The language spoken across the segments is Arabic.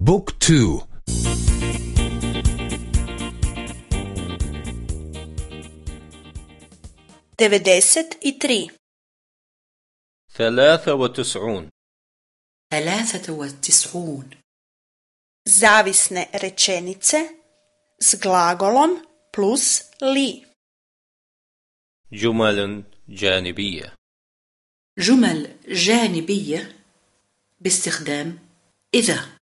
Book two. Devedeset i tri ثلاثة وتسعون. ثلاثة وتسعون. Zavisne rečenice s glagolom plus li. جمل جانبية. جمل جانبية باستخدام إذا.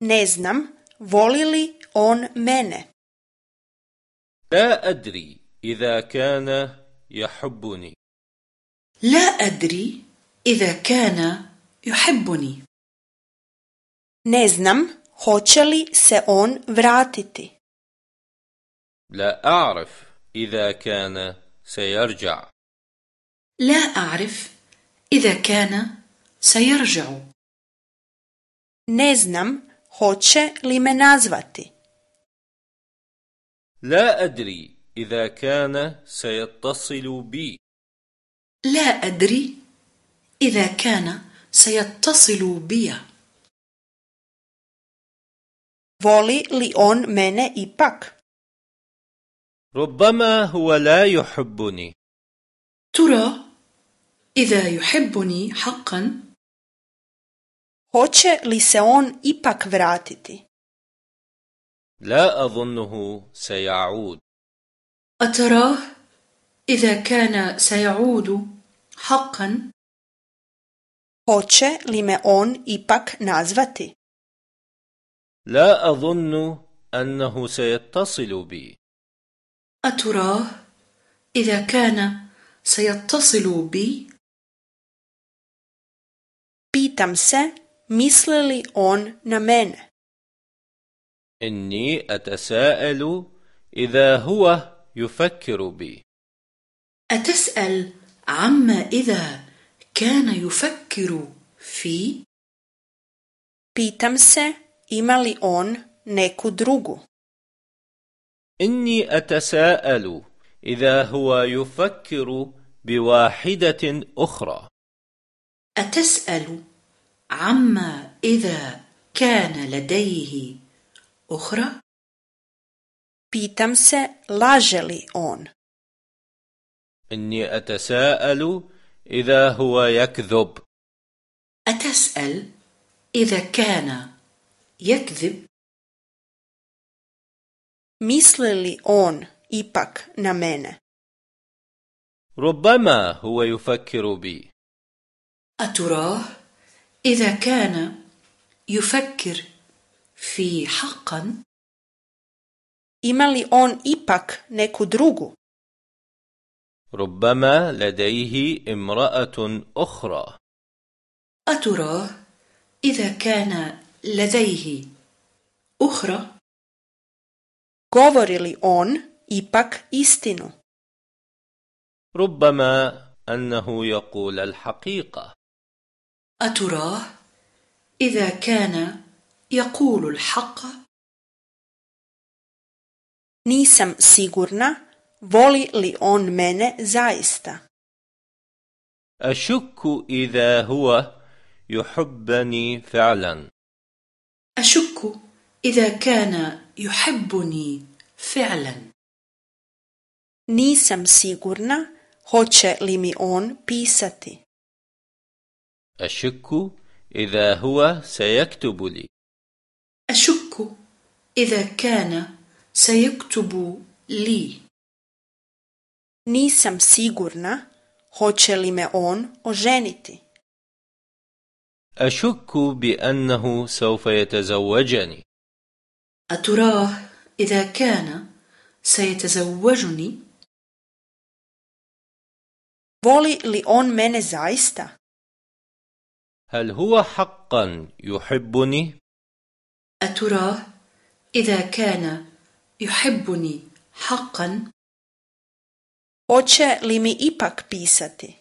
Ne znam, voli li on mene? لا أدري إذا كان يحبني لا أدري إذا كان يحبني Ne znam, hoće li se on vratiti? لا أعرف إذا كان سيرجع لا أعرف إذا كان سيرجع Ne znam, hoće li me nazvati? لا أدري إذا كان سيتصل بي لا أدري إذا كان سيتصل بي Voli li on mene ipak? ربما هو لا يحبني ترى إذا يحبني حقا Hoće li se on ipak vratiti? لا أظنه سيعود أتراه إذا كان سيعود حقا Hoće li me on ipak nazvati? لا أظن أنه سيتصل بي أتراه إذا كان سيتصل بي Pitam se, misli li on na mene? إني أتساءل إذا هو يفكر بي أتسأل عما إذا كان يفكر في Pitam se, ima li on neku drugu? إني أتساءل إذا هو يفكر بواحدة أخرى أتسأل عما إذا كان لديه أخرى Pitam se, laže li on? إني أتساءل إذا هو يكذب أتسأل إذا كان يكذب Misli li on ipak na mene? ربما هو يفكر بي أتراه إذا كان يفكر في حقا Ima li on ipak neku drugu? ربما لديه امرأة أخرى أتراه إذا كان لديه أخرى Govori li on ipak istinu? ربما أنه يقول الحقيقة أتراه إذا كان يقول الحق Nisam sigurna, voli li on mene zaista? أشك إذا هو يحبني فعلا أشك إذا كان يحبني فعلا Nisam sigurna, hoće li mi on pisati? أشك إذا هو سيكتب لي أشك إذا كان سيكتب لي Nisam sigurna, hoće li me on oženiti? أشك بأنه سوف يتزوجني أتراه إذا كان سيتزوجني Voli li on mene zaista? هل هو حقا يحبني؟ أتراه إذا كان يحبني حقا؟ Hoće li mi ipak pisati?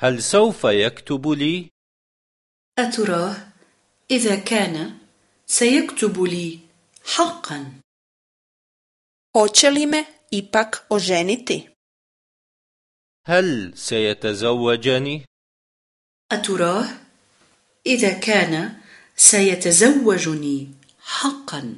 هل سوف يكتب لي؟ أتراه إذا كان سيكتب لي حقا؟ Hoće li me ipak oženiti? هل سيتزوجني؟ أتراه؟ إذا كان سيتزوجني حقا.